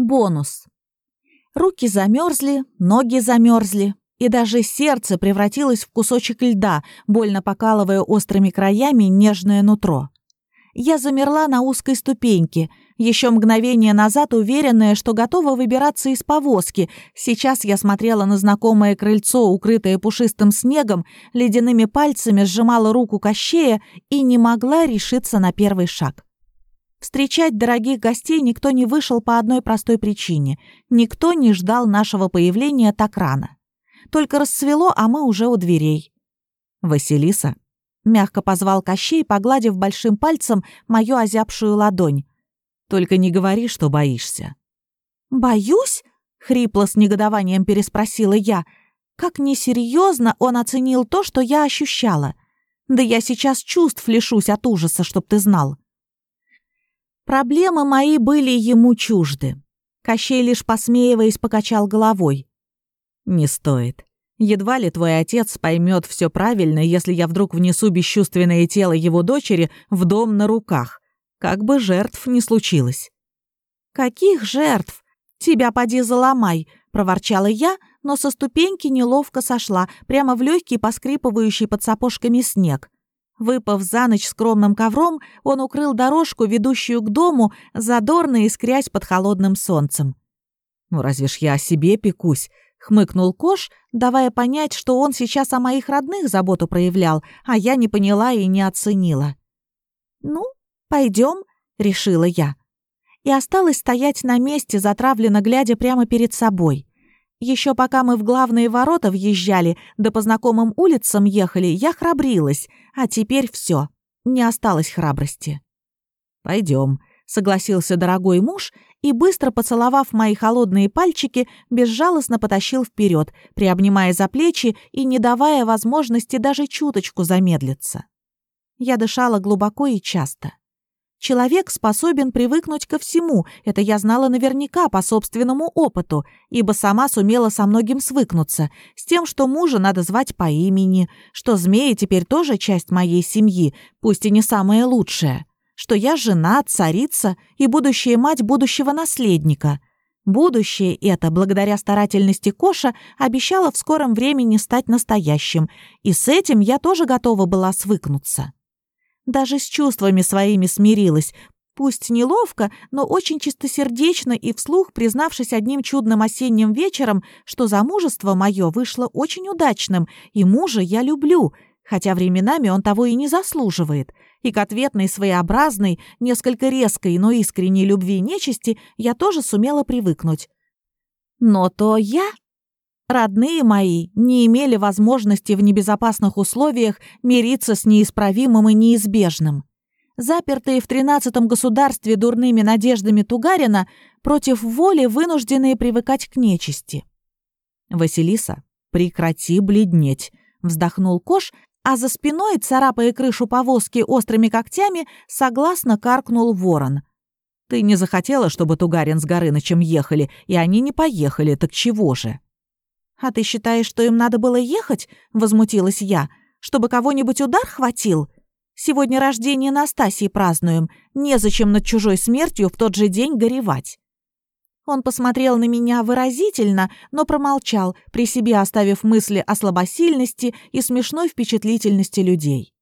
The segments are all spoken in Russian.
Бонус. Руки замерзли, ноги замерзли, и даже сердце превратилось в кусочек льда, больно покалывая острыми краями нежное нутро. Я замерла на узкой ступеньке, еще мгновение назад уверенная, что готова выбираться из повозки. Сейчас я смотрела на знакомое крыльцо, укрытое пушистым снегом, ледяными пальцами сжимала руку Кощея и не могла решиться на первый шаг. Встречать дорогих гостей никто не вышел по одной простой причине. Никто не ждал нашего появления так рано. Только рассвело, а мы уже у дверей. «Василиса», — мягко позвал Кощей, погладив большим пальцем мою озябшую ладонь. «Только не говори, что боишься». «Боюсь?» — хрипло с негодованием переспросила я. Как несерьезно он оценил то, что я ощущала. Да я сейчас чувств лишусь от ужаса, чтоб ты знал. Проблемы мои были ему чужды. Кощей лишь посмеиваясь покачал головой. «Не стоит. Едва ли твой отец поймет все правильно, если я вдруг внесу бесчувственное тело его дочери в дом на руках. Как бы жертв не случилось». «Каких жертв? Тебя поди заломай!» — проворчала я, но со ступеньки неловко сошла, прямо в легкий поскрипывающий под сапожками снег. Выпав за ночь скромным ковром, он укрыл дорожку, ведущую к дому, задорно искрясь под холодным солнцем. «Ну разве ж я о себе пекусь?» — хмыкнул Кош, давая понять, что он сейчас о моих родных заботу проявлял, а я не поняла и не оценила. «Ну, пойдем», — решила я. И осталась стоять на месте, затравленно глядя прямо перед собой. Еще пока мы в главные ворота въезжали, да по знакомым улицам ехали, я храбрилась, а теперь все, не осталось храбрости. Пойдем, согласился дорогой муж и, быстро поцеловав мои холодные пальчики, безжалостно потащил вперед, приобнимая за плечи и не давая возможности даже чуточку замедлиться. Я дышала глубоко и часто. Человек способен привыкнуть ко всему, это я знала наверняка по собственному опыту, ибо сама сумела со многим свыкнуться, с тем, что мужа надо звать по имени, что змеи теперь тоже часть моей семьи, пусть и не самая лучшая, что я жена, царица и будущая мать будущего наследника. Будущее это, благодаря старательности Коша, обещало в скором времени стать настоящим, и с этим я тоже готова была свыкнуться. Даже с чувствами своими смирилась, пусть неловко, но очень чистосердечно и вслух признавшись одним чудным осенним вечером, что замужество мое вышло очень удачным, и мужа я люблю, хотя временами он того и не заслуживает. И к ответной своеобразной, несколько резкой, но искренней любви нечисти я тоже сумела привыкнуть. Но то я Родные мои не имели возможности в небезопасных условиях мириться с неисправимым и неизбежным. Запертые в тринадцатом государстве дурными надеждами Тугарина, против воли вынужденные привыкать к нечисти. «Василиса, прекрати бледнеть», — вздохнул Кош, а за спиной, царапая крышу повозки острыми когтями, согласно каркнул ворон. «Ты не захотела, чтобы Тугарин с Горынычем ехали, и они не поехали, так чего же?» «А ты считаешь, что им надо было ехать?» — возмутилась я. «Чтобы кого-нибудь удар хватил? Сегодня рождение Настасии празднуем. Незачем над чужой смертью в тот же день горевать». Он посмотрел на меня выразительно, но промолчал, при себе оставив мысли о слабосильности и смешной впечатлительности людей.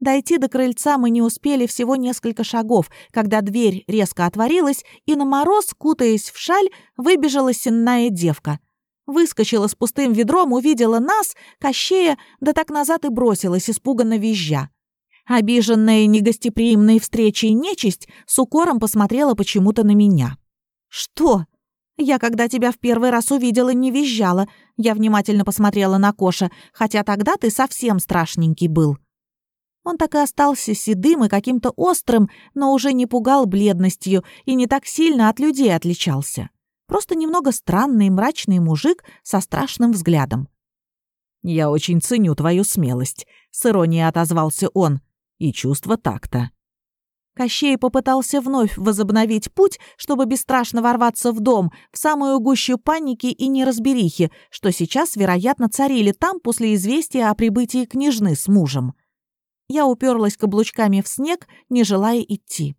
Дойти до крыльца мы не успели всего несколько шагов, когда дверь резко отворилась, и на мороз, кутаясь в шаль, выбежала сенная девка. Выскочила с пустым ведром, увидела нас, Кощея, да так назад и бросилась, испуганно визжа. Обиженная негостеприимной встречей нечисть с укором посмотрела почему-то на меня. «Что?» «Я, когда тебя в первый раз увидела, не визжала. Я внимательно посмотрела на Коша, хотя тогда ты совсем страшненький был». Он так и остался седым и каким-то острым, но уже не пугал бледностью и не так сильно от людей отличался. Просто немного странный мрачный мужик со страшным взглядом. «Я очень ценю твою смелость», — с иронией отозвался он, — «и чувство такта». Кощей попытался вновь возобновить путь, чтобы бесстрашно ворваться в дом, в самую гущу паники и неразберихи, что сейчас, вероятно, царили там после известия о прибытии княжны с мужем. Я уперлась каблучками в снег, не желая идти.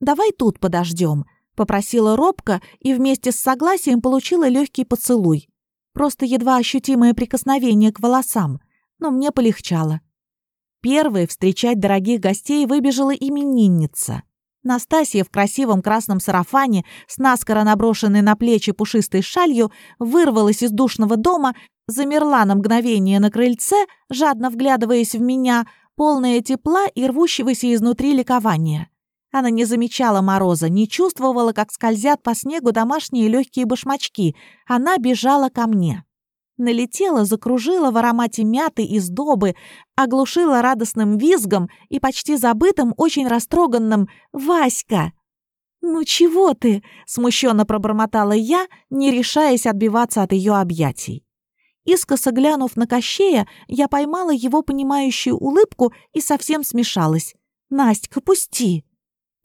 «Давай тут подождем», Попросила робко и вместе с согласием получила легкий поцелуй. Просто едва ощутимое прикосновение к волосам, но мне полегчало. Первой встречать дорогих гостей выбежала именинница. Настасья в красивом красном сарафане с наскоро наброшенной на плечи пушистой шалью вырвалась из душного дома, замерла на мгновение на крыльце, жадно вглядываясь в меня, полная тепла и рвущегося изнутри ликования. Она не замечала мороза, не чувствовала, как скользят по снегу домашние легкие башмачки. Она бежала ко мне. Налетела, закружила в аромате мяты и сдобы, оглушила радостным визгом и почти забытым, очень растроганным «Васька!» «Ну чего ты?» — смущенно пробормотала я, не решаясь отбиваться от ее объятий. Искоса глянув на Кощея, я поймала его понимающую улыбку и совсем смешалась. «Настя, пусти!»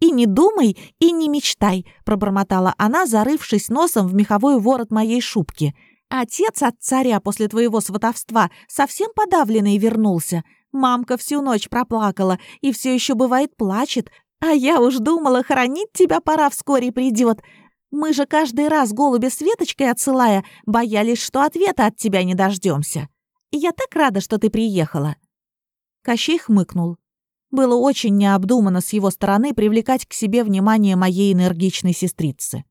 «И не думай, и не мечтай», — пробормотала она, зарывшись носом в меховой ворот моей шубки. «Отец от царя после твоего сватовства совсем подавленный вернулся. Мамка всю ночь проплакала и все еще бывает плачет, а я уж думала, хоронить тебя пора вскоре придет. Мы же каждый раз голубя с веточкой отсылая, боялись, что ответа от тебя не дождемся. Я так рада, что ты приехала». Кощей хмыкнул. Было очень необдуманно с его стороны привлекать к себе внимание моей энергичной сестрицы.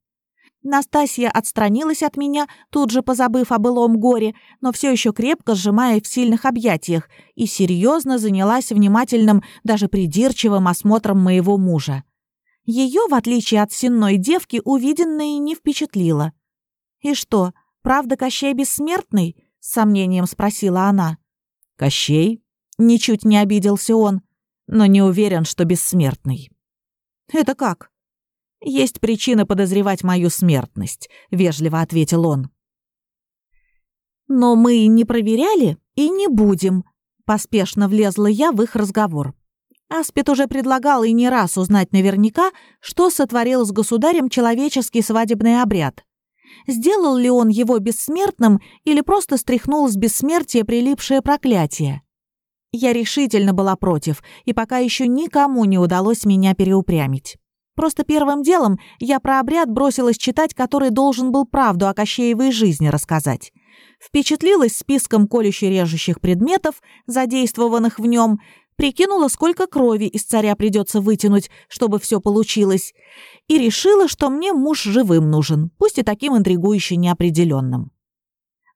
Настасья отстранилась от меня, тут же позабыв о былом горе, но все еще крепко сжимая в сильных объятиях, и серьезно занялась внимательным, даже придирчивым осмотром моего мужа. Ее, в отличие от сенной девки, увиденное не впечатлило. «И что, правда Кощей бессмертный?» — с сомнением спросила она. «Кощей?» — ничуть не обиделся он но не уверен, что бессмертный. Это как? Есть причина подозревать мою смертность, вежливо ответил он. Но мы не проверяли и не будем, поспешно влезла я в их разговор. Аспид уже предлагал и не раз узнать наверняка, что сотворил с государем человеческий свадебный обряд. Сделал ли он его бессмертным или просто стряхнул с бессмертия прилипшее проклятие? Я решительно была против, и пока еще никому не удалось меня переупрямить. Просто первым делом я про обряд бросилась читать, который должен был правду о Кощеевой жизни рассказать. Впечатлилась списком колюще-режущих предметов, задействованных в нем, прикинула, сколько крови из царя придется вытянуть, чтобы все получилось, и решила, что мне муж живым нужен, пусть и таким интригующе неопределенным.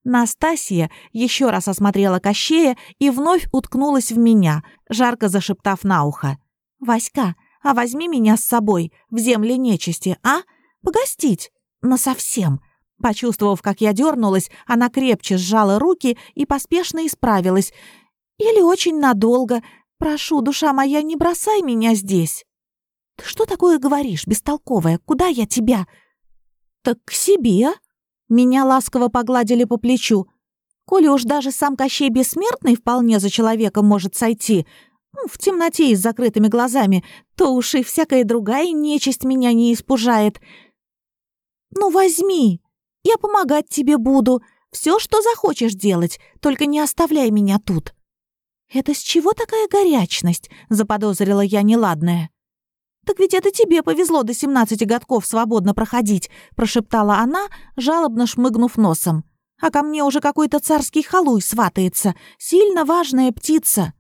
Настасья еще раз осмотрела Кощея и вновь уткнулась в меня, жарко зашептав на ухо. «Васька, а возьми меня с собой в земли нечисти, а? Погостить? Насовсем». Почувствовав, как я дернулась, она крепче сжала руки и поспешно исправилась. «Или очень надолго. Прошу, душа моя, не бросай меня здесь». «Ты что такое говоришь, бестолковая? Куда я тебя?» «Так к себе», меня ласково погладили по плечу. Коли уж даже сам Кощей Бессмертный вполне за человеком может сойти, ну, в темноте и с закрытыми глазами, то уж и всякая другая нечисть меня не испужает. Ну, возьми, я помогать тебе буду, все, что захочешь делать, только не оставляй меня тут. Это с чего такая горячность? заподозрила я неладное. «Так ведь это тебе повезло до семнадцати годков свободно проходить», — прошептала она, жалобно шмыгнув носом. «А ко мне уже какой-то царский халуй сватается, сильно важная птица».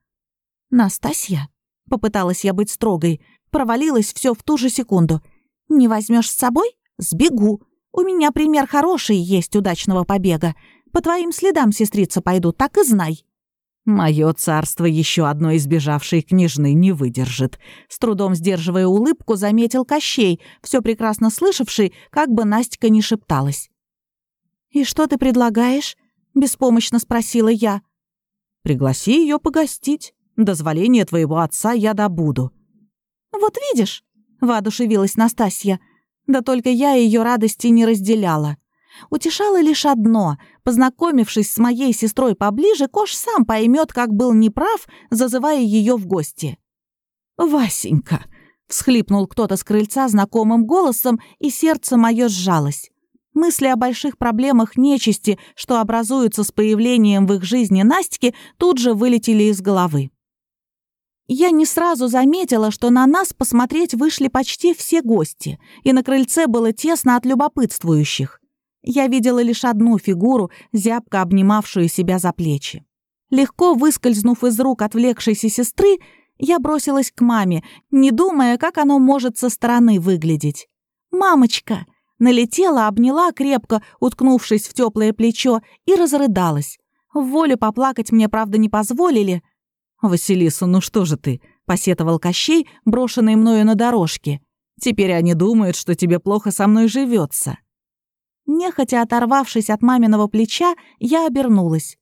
«Настасья?» — попыталась я быть строгой. Провалилась все в ту же секунду. «Не возьмешь с собой? Сбегу. У меня пример хороший есть удачного побега. По твоим следам, сестрица, пойду, так и знай». Мое царство еще одной избежавшей княжны не выдержит. С трудом сдерживая улыбку, заметил Кощей, все прекрасно слышавший, как бы Настя не шепталась. «И что ты предлагаешь?» — беспомощно спросила я. «Пригласи ее погостить. Дозволение твоего отца я добуду». «Вот видишь», — воодушевилась Настасья, да только я ее радости не разделяла. Утешало лишь одно — познакомившись с моей сестрой поближе, Кош сам поймет, как был неправ, зазывая ее в гости. «Васенька!» — всхлипнул кто-то с крыльца знакомым голосом, и сердце мое сжалось. Мысли о больших проблемах нечисти, что образуются с появлением в их жизни Настики, тут же вылетели из головы. Я не сразу заметила, что на нас посмотреть вышли почти все гости, и на крыльце было тесно от любопытствующих. Я видела лишь одну фигуру, зябко обнимавшую себя за плечи. Легко выскользнув из рук отвлекшейся сестры, я бросилась к маме, не думая, как оно может со стороны выглядеть. «Мамочка!» Налетела, обняла крепко, уткнувшись в теплое плечо, и разрыдалась. В волю поплакать мне, правда, не позволили. «Василиса, ну что же ты?» — посетовал Кощей, брошенный мною на дорожке. «Теперь они думают, что тебе плохо со мной живется. Нехотя оторвавшись от маминого плеча, я обернулась.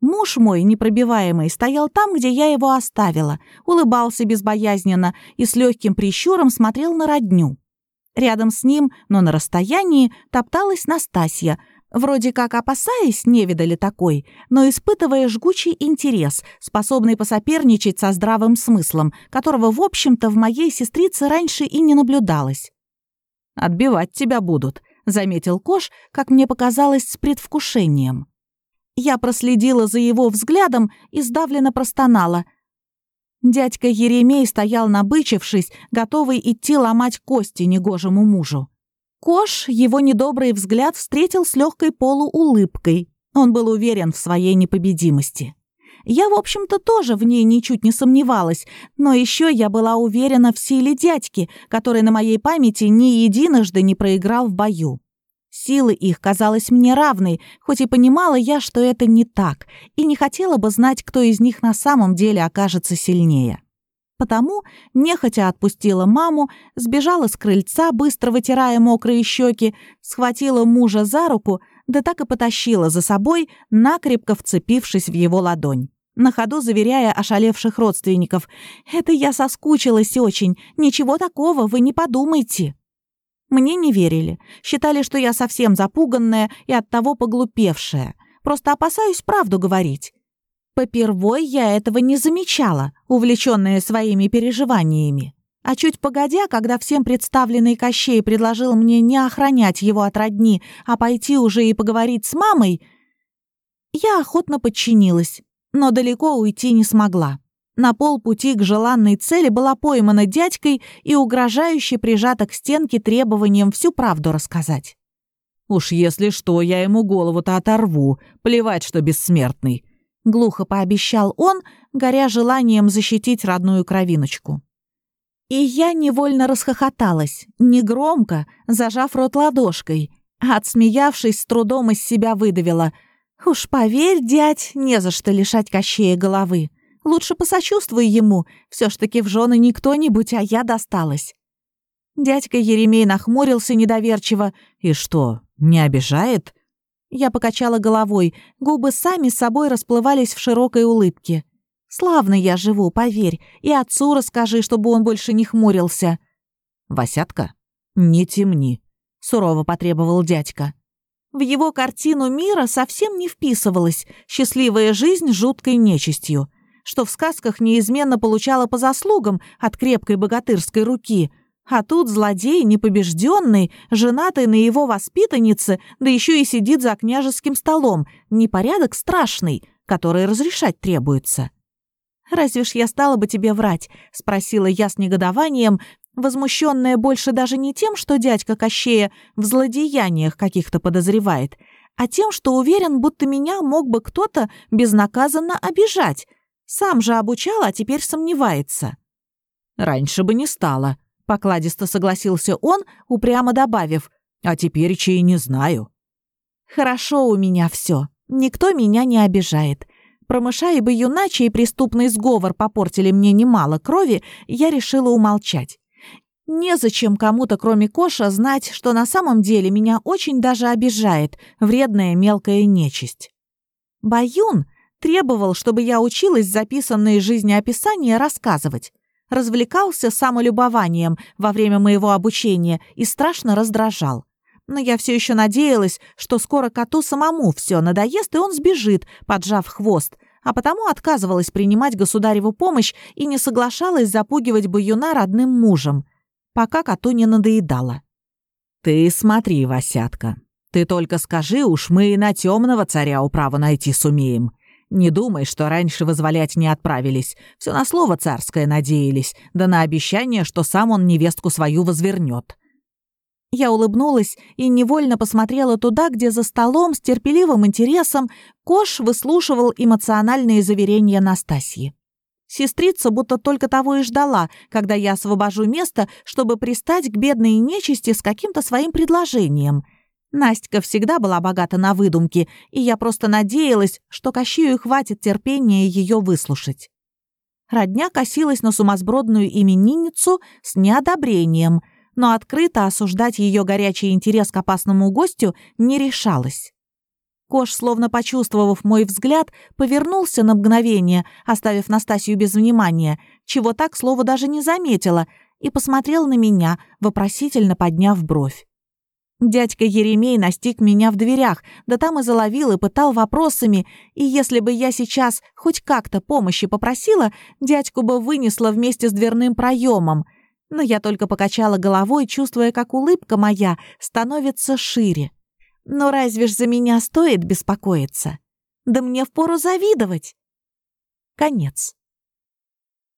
Муж мой, непробиваемый, стоял там, где я его оставила, улыбался безбоязненно и с легким прищуром смотрел на родню. Рядом с ним, но на расстоянии, топталась Настасья, вроде как опасаясь, не видали такой, но испытывая жгучий интерес, способный посоперничать со здравым смыслом, которого, в общем-то, в моей сестрице раньше и не наблюдалось. «Отбивать тебя будут», — заметил Кош, как мне показалось, с предвкушением. Я проследила за его взглядом и сдавленно простонала. Дядька Еремей стоял набычившись, готовый идти ломать кости негожему мужу. Кош его недобрый взгляд встретил с легкой полуулыбкой. Он был уверен в своей непобедимости. Я, в общем-то, тоже в ней ничуть не сомневалась, но еще я была уверена в силе дядьки, который на моей памяти ни единожды не проиграл в бою. Силы их казалась мне равной, хоть и понимала я, что это не так, и не хотела бы знать, кто из них на самом деле окажется сильнее. Потому нехотя отпустила маму, сбежала с крыльца, быстро вытирая мокрые щеки, схватила мужа за руку, да так и потащила за собой, накрепко вцепившись в его ладонь. На ходу заверяя ошалевших родственников, «Это я соскучилась очень, ничего такого, вы не подумайте». Мне не верили, считали, что я совсем запуганная и оттого поглупевшая. Просто опасаюсь правду говорить. Попервой я этого не замечала, увлеченная своими переживаниями. А чуть погодя, когда всем представленный Кощей предложил мне не охранять его от родни, а пойти уже и поговорить с мамой, я охотно подчинилась, но далеко уйти не смогла. На полпути к желанной цели была поймана дядькой и угрожающе прижата к стенке требованием всю правду рассказать. «Уж если что, я ему голову-то оторву, плевать, что бессмертный», — глухо пообещал он, горя желанием защитить родную кровиночку. И я невольно расхохоталась, негромко, зажав рот ладошкой, отсмеявшись, с трудом из себя выдавила. «Уж поверь, дядь, не за что лишать Кощея головы». Лучше посочувствуй ему. Все ж таки в жены не кто-нибудь, а я досталась». Дядька Еремей нахмурился недоверчиво. «И что, не обижает?» Я покачала головой, губы сами собой расплывались в широкой улыбке. «Славно я живу, поверь, и отцу расскажи, чтобы он больше не хмурился». «Васятка, не темни», — сурово потребовал дядька. В его картину мира совсем не вписывалась счастливая жизнь жуткой нечистью что в сказках неизменно получала по заслугам от крепкой богатырской руки. А тут злодей, непобежденный, женатый на его воспитаннице, да еще и сидит за княжеским столом. Непорядок страшный, который разрешать требуется. «Разве ж я стала бы тебе врать?» — спросила я с негодованием, возмущенная больше даже не тем, что дядька Кощея в злодеяниях каких-то подозревает, а тем, что уверен, будто меня мог бы кто-то безнаказанно обижать — сам же обучал, а теперь сомневается». «Раньше бы не стало», — покладисто согласился он, упрямо добавив, «а теперь чей не знаю». «Хорошо у меня все. Никто меня не обижает. Промышая бы юначе и преступный сговор попортили мне немало крови, я решила умолчать. Незачем кому-то, кроме Коша, знать, что на самом деле меня очень даже обижает вредная мелкая нечисть. Баюн Требовал, чтобы я училась записанные жизнеописания рассказывать. Развлекался самолюбованием во время моего обучения и страшно раздражал. Но я все еще надеялась, что скоро коту самому все надоест, и он сбежит, поджав хвост, а потому отказывалась принимать государеву помощь и не соглашалась запугивать баюна родным мужем, пока коту не надоедало. «Ты смотри, Васятка, ты только скажи, уж мы и на темного царя управу найти сумеем», Не думай, что раньше вызволять не отправились. Все на слово царское надеялись, да на обещание, что сам он невестку свою возвернет. Я улыбнулась и невольно посмотрела туда, где за столом с терпеливым интересом Кош выслушивал эмоциональные заверения Настасьи. Сестрица будто только того и ждала, когда я освобожу место, чтобы пристать к бедной нечисти с каким-то своим предложением. Настя всегда была богата на выдумки, и я просто надеялась, что Кащею хватит терпения ее выслушать. Родня косилась на сумасбродную именинницу с неодобрением — но открыто осуждать ее горячий интерес к опасному гостю не решалась. Кош, словно почувствовав мой взгляд, повернулся на мгновение, оставив Настасью без внимания, чего так, слово, даже не заметила, и посмотрел на меня, вопросительно подняв бровь. Дядька Еремей настиг меня в дверях, да там и заловил и пытал вопросами, и если бы я сейчас хоть как-то помощи попросила, дядьку бы вынесла вместе с дверным проемом — но я только покачала головой, чувствуя, как улыбка моя становится шире. Но разве ж за меня стоит беспокоиться? Да мне впору завидовать. Конец.